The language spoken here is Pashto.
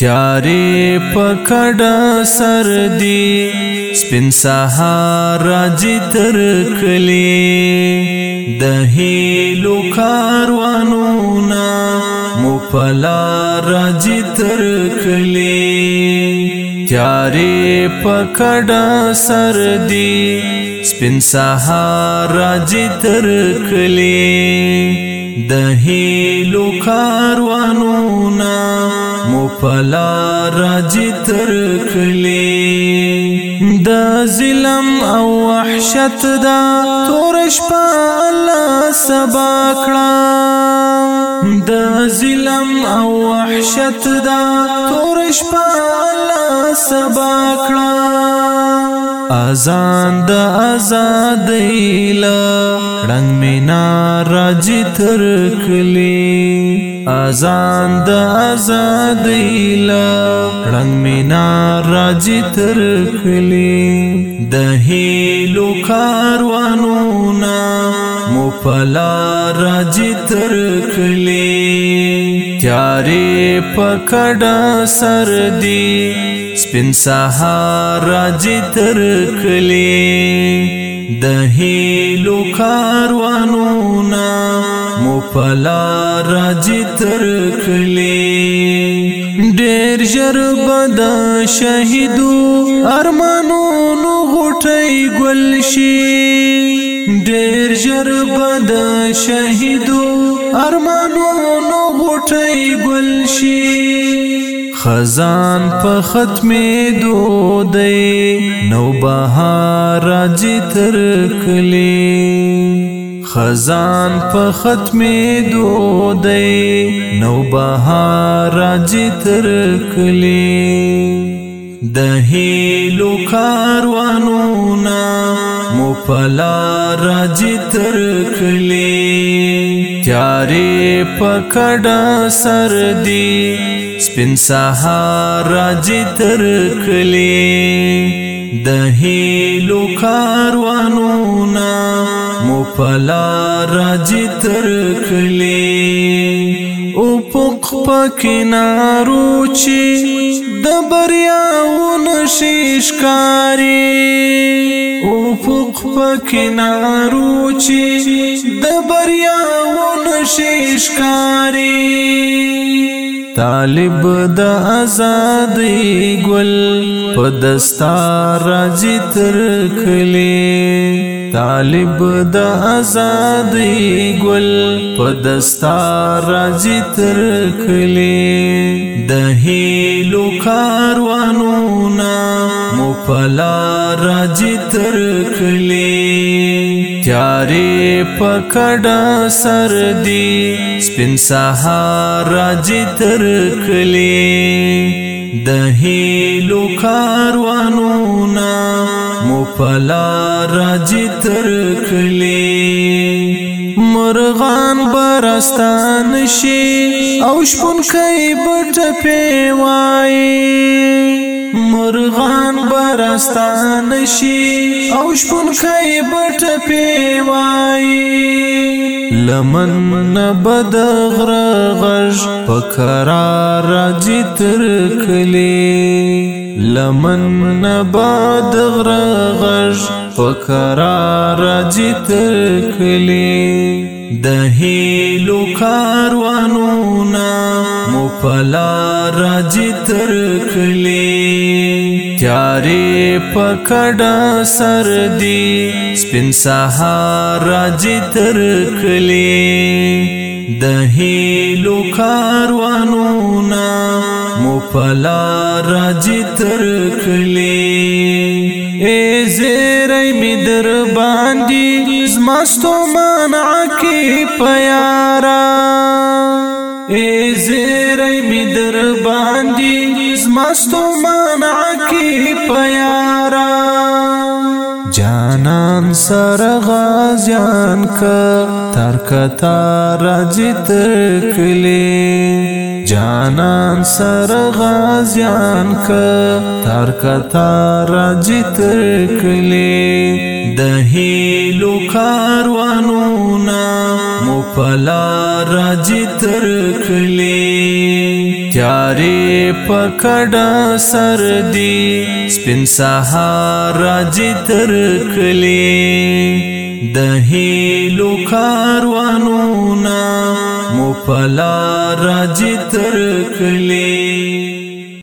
تیارې پکړه سر دی سپین سهار راځي تر کلی د هیلو کاروانونه مو پلا راځي تر کلی تیارې پکړه سر دی سپین سهار راځي تر کلی د هیلو کاروانونه مو پلا راځي تر کلی د ظلم او وحشت دا تورش په الله سبا کړه د ظلم او وحشت دا تورش په الله سبا کړه اذان د آزادې ل رنگ مینا راځي تر کلی اذان د آزادۍ لا رنگ مینا راځي تر کلی د هیلو کاروانونه مو پلا راځي تر کلی تیارې پکړه سر دی سپین سهار راځي تر کلی د هیلو کاروانونه پلا راځي ترخلي ډېر ژر بد شهیدو ارمانونو غټي ګل شي ډېر ژر بد شهیدو ارمانونو غټي ګل شي خزان په ختمې دو دی نو بهار راځي ترخلي خزان په ختمې دودې نو بهار راځي تر کلی د هیلو کاروانونه مو پلا راځي تر کلی تیارې په کډه سر دی سپین سهار راځي تر کلی د هیلو کاروانونه مو پلا راجی ترکلی او پق پکنارو چی د بریاو نشیش کاری او پق پکنارو چی د بریاو نشیش کاری طالب د آزادۍ ګل په دستار راځي تر کلی طالب د آزادۍ ګل په دستار راځي تر کلی د هیلو کاروانونه مو په لار راځي تر کلی تیارې پکړه سر دی سپین سهار راځي تر کلی د هیلو کاروانونه مو پلا راځي تر کلی مرغان برستان شي او شپون کوي بټ په وای مرغان برستان شي او شپون کای بټ پی وای لمن بد غر غژ پکرار جتر کلی لمن بد غر غژ پکرار جتر کلی د هیلو کاروانونه مو پلا راځي تر کلی تیارې پکړه سر دی سپین سهار راځي تر کلی د هیلو کاروانونه مو پلا راځي تر کلی ای زیرای می در باندې زما ستو منع کی پیارا ای زیرې می در باندې زما ستو منع کی پیارا ځان سره غازیان کا تر کتا راجت کلی جانان سره غازیان کا تر کتا راجت کلی د هیلو کاروانونه مو پلا راجت کلی पकड सर्दी स्पन्सहा دہی لو दहे مپلا मला राजित खले